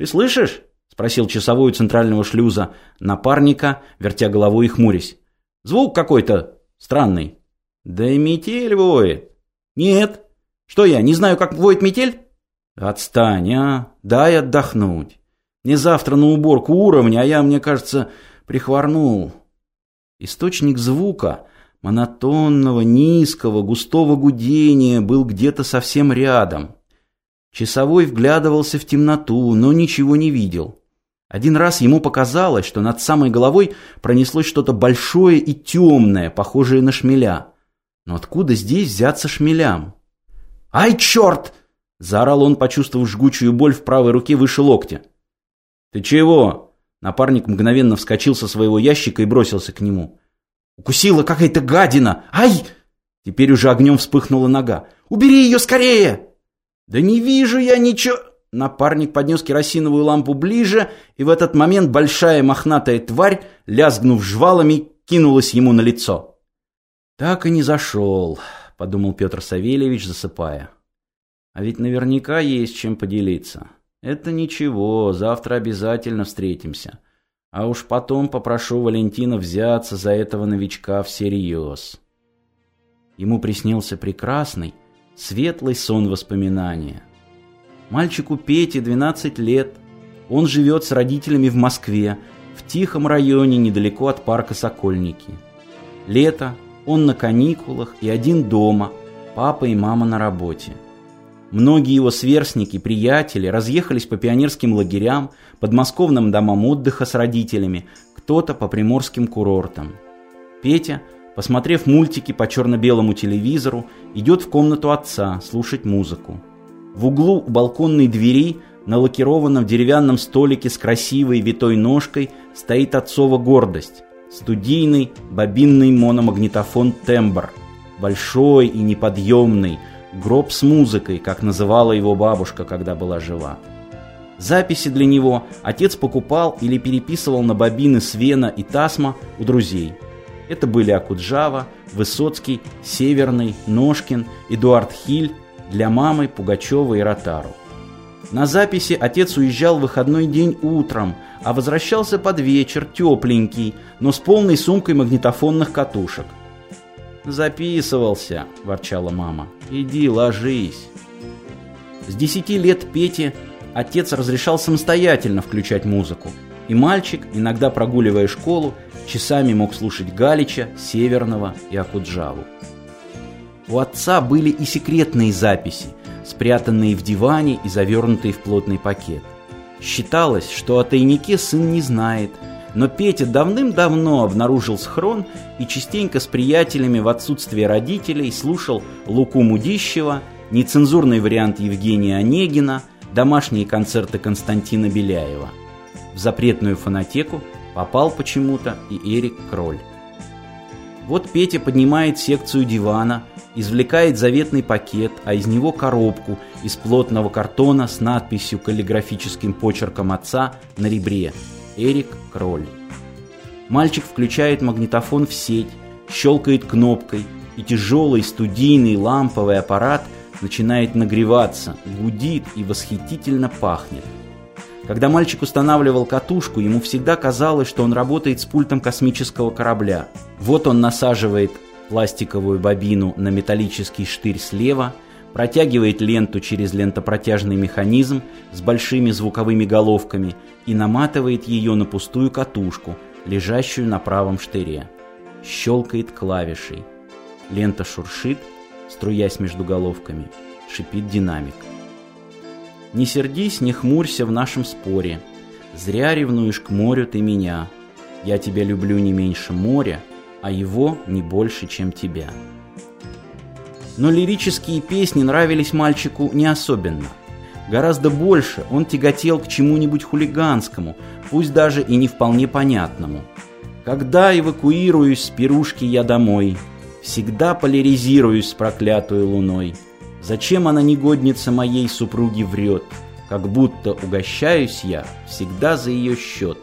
«Ты слышишь?» – спросил часовой у центрального шлюза напарника, вертя головой и хмурясь. «Звук какой-то странный». «Да и метель воет». «Нет». «Что я, не знаю, как воет метель?» «Отстань, а! Дай отдохнуть. Не завтра на уборку уровня, а я, мне кажется, прихворнул». Источник звука, монотонного, низкого, густого гудения, был где-то совсем рядом. Часовой вглядывался в темноту, но ничего не видел. Один раз ему показалось, что над самой головой пронеслось что-то большое и темное, похожее на шмеля. Но откуда здесь взяться шмелям? «Ай, черт!» – заорал он, почувствовав жгучую боль в правой руке выше локтя. «Ты чего?» Напарник мгновенно вскочил со своего ящика и бросился к нему. «Укусила какая-то гадина! Ай!» Теперь уже огнем вспыхнула нога. «Убери ее скорее!» «Да не вижу я ничего...» Напарник поднес керосиновую лампу ближе, и в этот момент большая мохнатая тварь, лязгнув жвалами, кинулась ему на лицо. «Так и не зашел», — подумал Петр Савельевич, засыпая. «А ведь наверняка есть чем поделиться. Это ничего, завтра обязательно встретимся. А уж потом попрошу Валентина взяться за этого новичка всерьез». Ему приснился прекрасный, светлый сон воспоминания. Мальчику Пете 12 лет. Он живет с родителями в Москве, в тихом районе недалеко от парка Сокольники. Лето, он на каникулах и один дома, папа и мама на работе. Многие его сверстники, приятели разъехались по пионерским лагерям, подмосковным домам отдыха с родителями, кто-то по приморским курортам. Петя – Посмотрев мультики по черно-белому телевизору, идет в комнату отца слушать музыку. В углу у балконной двери на лакированном деревянном столике с красивой витой ножкой стоит отцова гордость – студийный бобинный мономагнитофон «Тембр». Большой и неподъемный, гроб с музыкой, как называла его бабушка, когда была жива. Записи для него отец покупал или переписывал на бобины Свена и Тасма у друзей – это были Акуджава, Высоцкий, Северный, Ножкин, Эдуард Хиль, для мамы Пугачева и Ротару. На записи отец уезжал в выходной день утром, а возвращался под вечер, тепленький, но с полной сумкой магнитофонных катушек. «Записывался», – ворчала мама. «Иди, ложись». С десяти лет Пете отец разрешал самостоятельно включать музыку, и мальчик, иногда прогуливая школу, часами мог слушать Галича, Северного и Акуджаву. У отца были и секретные записи, спрятанные в диване и завернутые в плотный пакет. Считалось, что о тайнике сын не знает, но Петя давным-давно обнаружил схрон и частенько с приятелями в отсутствие родителей слушал Луку Мудищева, нецензурный вариант Евгения Онегина, домашние концерты Константина Беляева. В запретную фонотеку Попал почему-то и Эрик Кроль. Вот Петя поднимает секцию дивана, извлекает заветный пакет, а из него коробку из плотного картона с надписью каллиграфическим почерком отца на ребре «Эрик Кроль». Мальчик включает магнитофон в сеть, щелкает кнопкой, и тяжелый студийный ламповый аппарат начинает нагреваться, гудит и восхитительно пахнет – когда мальчик устанавливал катушку, ему всегда казалось, что он работает с пультом космического корабля. Вот он насаживает пластиковую бобину на металлический штырь слева, протягивает ленту через лентопротяжный механизм с большими звуковыми головками и наматывает ее на пустую катушку, лежащую на правом штыре. Щелкает клавишей. Лента шуршит, струясь между головками. Шипит динамик. Не сердись, не хмурься в нашем споре. Зря ревнуешь к морю ты меня. Я тебя люблю не меньше моря, а его не больше, чем тебя. Но лирические песни нравились мальчику не особенно. Гораздо больше он тяготел к чему-нибудь хулиганскому, пусть даже и не вполне понятному. Когда эвакуируюсь с пирушки я домой, всегда поляризируюсь с проклятой луной – Зачем она негодница моей супруги врет? Как будто угощаюсь я всегда за ее счет.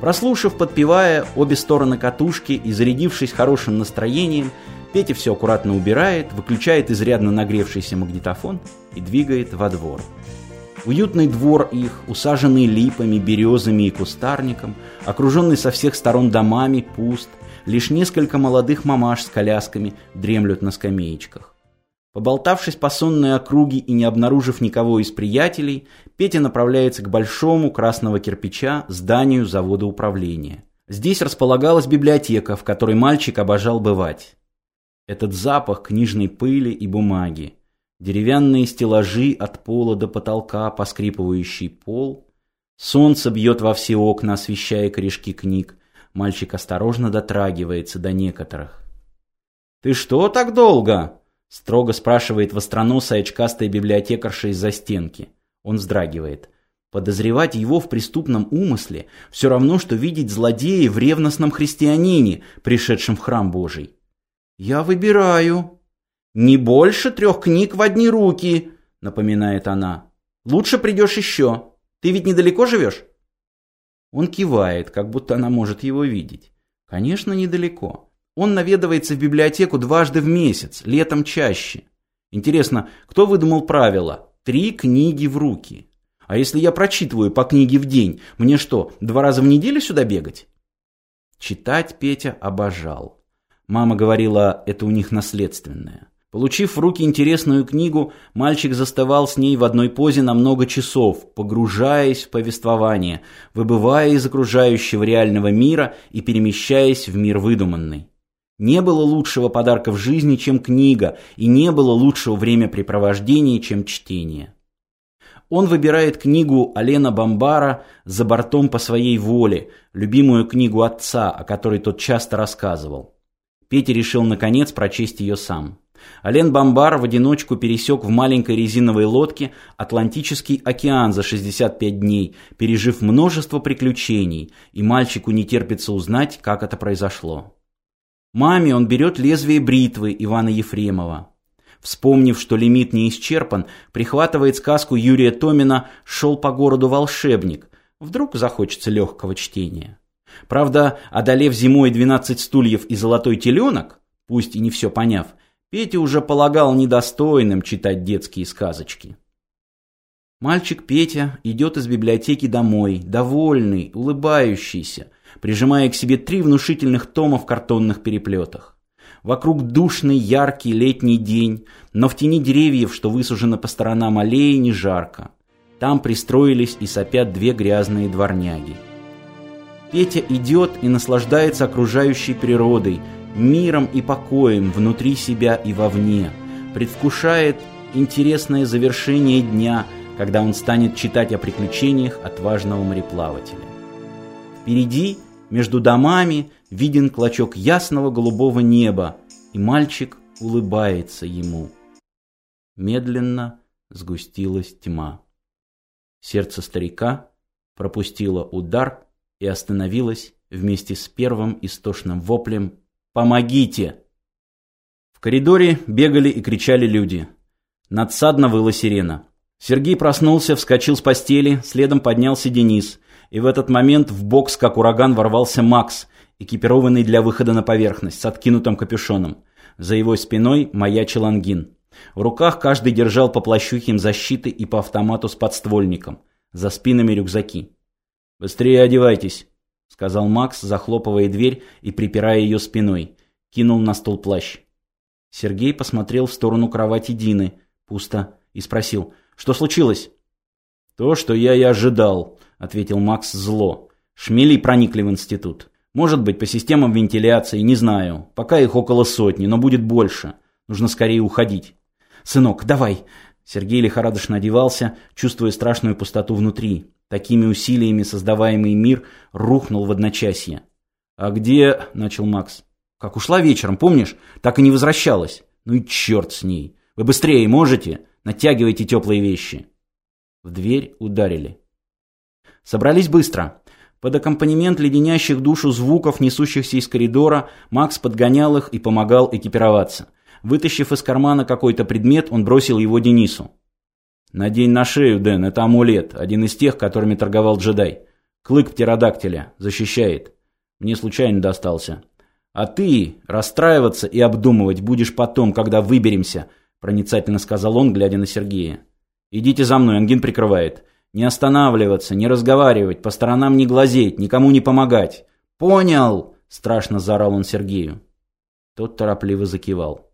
Прослушав, подпевая обе стороны катушки и зарядившись хорошим настроением, Петя все аккуратно убирает, выключает изрядно нагревшийся магнитофон и двигает во двор. Уютный двор их, усаженный липами, березами и кустарником, окруженный со всех сторон домами, пуст, лишь несколько молодых мамаш с колясками дремлют на скамеечках. Поболтавшись по сонной округе и не обнаружив никого из приятелей, Петя направляется к большому красного кирпича зданию завода управления. Здесь располагалась библиотека, в которой мальчик обожал бывать. Этот запах книжной пыли и бумаги, деревянные стеллажи от пола до потолка, поскрипывающий пол, солнце бьет во все окна, освещая корешки книг, мальчик осторожно дотрагивается до некоторых. «Ты что так долго?» — строго спрашивает востроносая очкастая библиотекарша из-за стенки. Он вздрагивает. Подозревать его в преступном умысле все равно, что видеть злодея в ревностном христианине, пришедшем в храм Божий. «Я выбираю». «Не больше трех книг в одни руки», — напоминает она. «Лучше придешь еще. Ты ведь недалеко живешь?» Он кивает, как будто она может его видеть. Конечно, недалеко. Он наведывается в библиотеку дважды в месяц, летом чаще. Интересно, кто выдумал правило «три книги в руки»? А если я прочитываю по книге в день, мне что, два раза в неделю сюда бегать? Читать Петя обожал. Мама говорила, это у них наследственное. Получив в руки интересную книгу, мальчик заставал с ней в одной позе на много часов, погружаясь в повествование, выбывая из окружающего реального мира и перемещаясь в мир выдуманный. Не было лучшего подарка в жизни, чем книга, и не было лучшего времяпрепровождения, чем чтение. Он выбирает книгу Алена Бомбара «За бортом по своей воле», любимую книгу отца, о которой тот часто рассказывал. Петя решил наконец прочесть ее сам. Ален Бомбар в одиночку пересек в маленькой резиновой лодке Атлантический океан за 65 дней, пережив множество приключений, и мальчику не терпится узнать, как это произошло. Маме он берет лезвие бритвы Ивана Ефремова. Вспомнив, что лимит не исчерпан, прихватывает сказку Юрия Томина «Шел по городу волшебник». Вдруг захочется легкого чтения. Правда, одолев зимой 12 стульев и золотой теленок, пусть и не все поняв, Петя уже полагал недостойным читать детские сказочки. Мальчик Петя идет из библиотеки домой, довольный, улыбающийся, прижимая к себе три внушительных тома в картонных переплетах. Вокруг душный, яркий летний день, но в тени деревьев, что высужено по сторонам аллеи, не жарко. Там пристроились и сопят две грязные дворняги. Петя идет и наслаждается окружающей природой, миром и покоем внутри себя и вовне, предвкушает интересное завершение дня, когда он станет читать о приключениях отважного мореплавателя. Впереди, между домами, виден клочок ясного голубого неба, и мальчик улыбается ему. Медленно сгустилась тьма. Сердце старика пропустило удар и остановилось вместе с первым истошным воплем «Помогите!». В коридоре бегали и кричали люди. Надсадно выла сирена. Сергей проснулся, вскочил с постели, следом поднялся Денис. И в этот момент в бокс, как ураган, ворвался Макс экипированный для выхода на поверхность, с откинутым капюшоном. За его спиной маячил ангин. В руках каждый держал по плащухим защиты и по автомату с подствольником. За спинами рюкзаки. «Быстрее одевайтесь», — сказал Макс, захлопывая дверь и припирая ее спиной. Кинул на стол плащ. Сергей посмотрел в сторону кровати Дины. Пусто. И спросил, что случилось? «То, что я и ожидал», — ответил Макс зло. «Шмели проникли в институт». Может быть, по системам вентиляции, не знаю. Пока их около сотни, но будет больше. Нужно скорее уходить. «Сынок, давай!» Сергей лихорадочно одевался, чувствуя страшную пустоту внутри. Такими усилиями создаваемый мир рухнул в одночасье. «А где...» — начал Макс. «Как ушла вечером, помнишь? Так и не возвращалась. Ну и черт с ней. Вы быстрее можете? Натягивайте теплые вещи». В дверь ударили. Собрались быстро. Под аккомпанемент леденящих душу звуков, несущихся из коридора, Макс подгонял их и помогал экипироваться. Вытащив из кармана какой-то предмет, он бросил его Денису. «Надень на шею, Дэн, это амулет, один из тех, которыми торговал джедай. Клык птеродактиля, защищает. Мне случайно достался. А ты расстраиваться и обдумывать будешь потом, когда выберемся», проницательно сказал он, глядя на Сергея. Идите за мной, Ангин прикрывает. Не останавливаться, не разговаривать, по сторонам не глазеть, никому не помогать. Понял? Страшно заорал он Сергею. Тот торопливо закивал.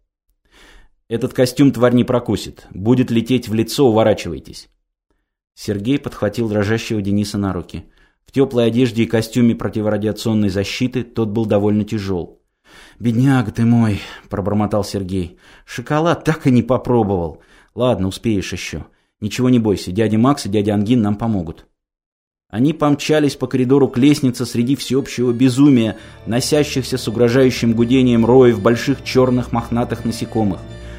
Этот костюм тварь не прокусит. Будет лететь в лицо, уворачивайтесь. Сергей подхватил дрожащего Дениса на руки. В теплой одежде и костюме противорадиационной защиты тот был довольно тяжел. «Бедняга ты мой!» – пробормотал Сергей. «Шоколад так и не попробовал. Ладно, успеешь еще. Ничего не бойся, дядя Макс и дядя Ангин нам помогут». Они помчались по коридору к лестнице среди всеобщего безумия, носящихся с угрожающим гудением роев больших черных мохнатых насекомых.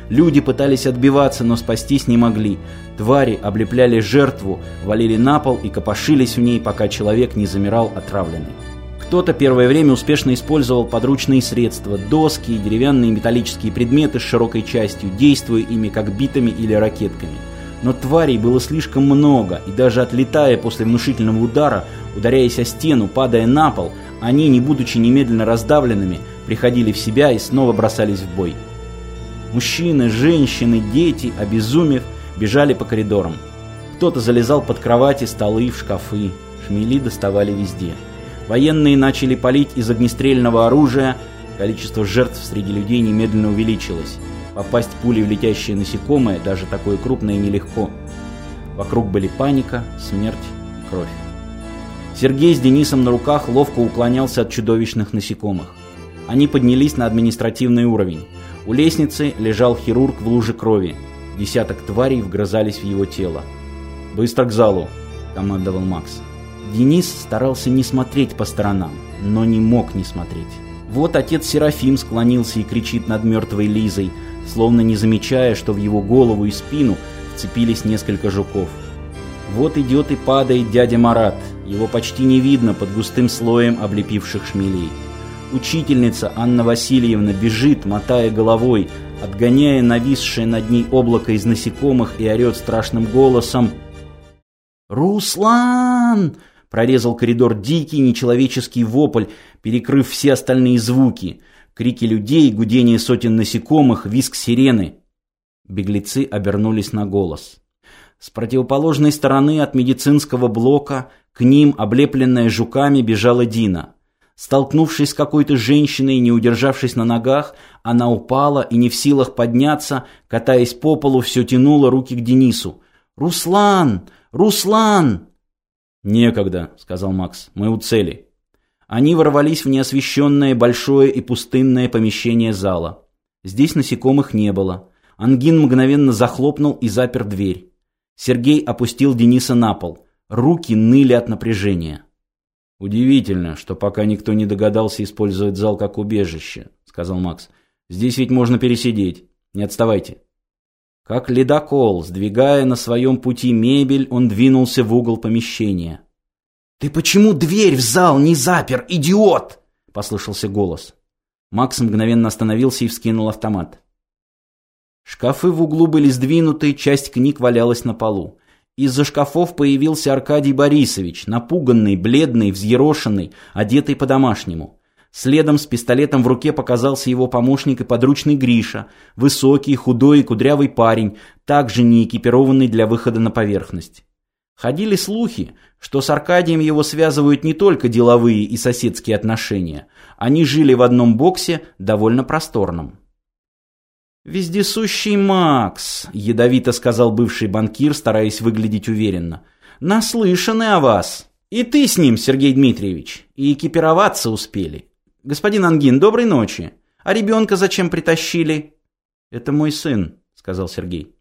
Люди пытались отбиваться, но спастись не могли. Твари облепляли жертву, валили на пол и копошились в ней, пока человек не замирал отравленный. Кто-то первое время успешно использовал подручные средства, доски и деревянные металлические предметы с широкой частью, действуя ими как битами или ракетками. Но тварей было слишком много, и даже отлетая после внушительного удара, ударяясь о стену, падая на пол, они, не будучи немедленно раздавленными, приходили в себя и снова бросались в бой. Мужчины, женщины, дети, обезумев, бежали по коридорам. Кто-то залезал под кровати, столы, в шкафы. Шмели доставали везде. Военные начали палить из огнестрельного оружия. Количество жертв среди людей немедленно увеличилось. Попасть пулей в летящее насекомое, даже такое крупное, нелегко. Вокруг были паника, смерть и кровь. Сергей с Денисом на руках ловко уклонялся от чудовищных насекомых. Они поднялись на административный уровень. У лестницы лежал хирург в луже крови. Десяток тварей вгрызались в его тело. «Быстро к залу!» – командовал Макс. Денис старался не смотреть по сторонам, но не мог не смотреть. Вот отец Серафим склонился и кричит над мертвой Лизой, словно не замечая, что в его голову и спину вцепились несколько жуков. Вот идет и падает дядя Марат, его почти не видно под густым слоем облепивших шмелей. Учительница Анна Васильевна бежит, мотая головой, отгоняя нависшее над ней облако из насекомых и орет страшным голосом «Руслан!» Прорезал коридор дикий, нечеловеческий вопль, перекрыв все остальные звуки. Крики людей, гудение сотен насекомых, визг сирены. Беглецы обернулись на голос. С противоположной стороны от медицинского блока к ним, облепленная жуками, бежала Дина. Столкнувшись с какой-то женщиной, не удержавшись на ногах, она упала и не в силах подняться, катаясь по полу, все тянула руки к Денису. «Руслан! Руслан!» «Некогда», — сказал Макс, — «мы у цели». Они ворвались в неосвещенное большое и пустынное помещение зала. Здесь насекомых не было. Ангин мгновенно захлопнул и запер дверь. Сергей опустил Дениса на пол. Руки ныли от напряжения. «Удивительно, что пока никто не догадался использовать зал как убежище», — сказал Макс. «Здесь ведь можно пересидеть. Не отставайте». Как ледокол, сдвигая на своем пути мебель, он двинулся в угол помещения. «Ты почему дверь в зал не запер, идиот?» — послышался голос. Макс мгновенно остановился и вскинул автомат. Шкафы в углу были сдвинуты, часть книг валялась на полу. Из-за шкафов появился Аркадий Борисович, напуганный, бледный, взъерошенный, одетый по-домашнему. Следом с пистолетом в руке показался его помощник и подручный Гриша, высокий, худой и кудрявый парень, также не экипированный для выхода на поверхность. Ходили слухи, что с Аркадием его связывают не только деловые и соседские отношения. Они жили в одном боксе, довольно просторном. «Вездесущий Макс», — ядовито сказал бывший банкир, стараясь выглядеть уверенно. «Наслышаны о вас. И ты с ним, Сергей Дмитриевич. И экипироваться успели. Господин Ангин, доброй ночи. А ребенка зачем притащили?» «Это мой сын», — сказал Сергей.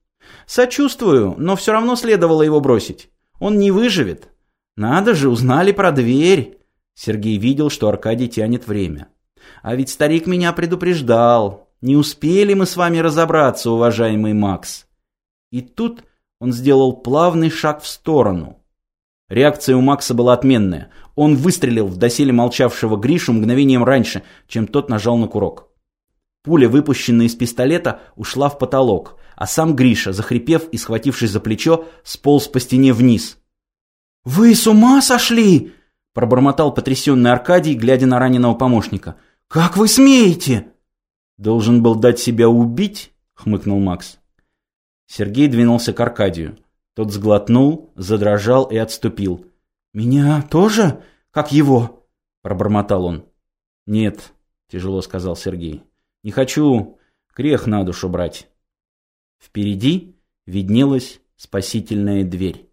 «Сочувствую, но все равно следовало его бросить. Он не выживет. Надо же, узнали про дверь». Сергей видел, что Аркадий тянет время. «А ведь старик меня предупреждал. Не успели мы с вами разобраться, уважаемый Макс. И тут он сделал плавный шаг в сторону. Реакция у Макса была отменная. Он выстрелил в доселе молчавшего Гришу мгновением раньше, чем тот нажал на курок. Пуля, выпущенная из пистолета, ушла в потолок, а сам Гриша, захрипев и схватившись за плечо, сполз по стене вниз. «Вы с ума сошли?» – пробормотал потрясенный Аркадий, глядя на раненого помощника. «Как вы смеете?» «Должен был дать себя убить?» — хмыкнул Макс. Сергей двинулся к Аркадию. Тот сглотнул, задрожал и отступил. «Меня тоже? Как его?» – пробормотал он. «Нет», – тяжело сказал Сергей. «Не хочу грех на душу брать». Впереди виднелась спасительная дверь.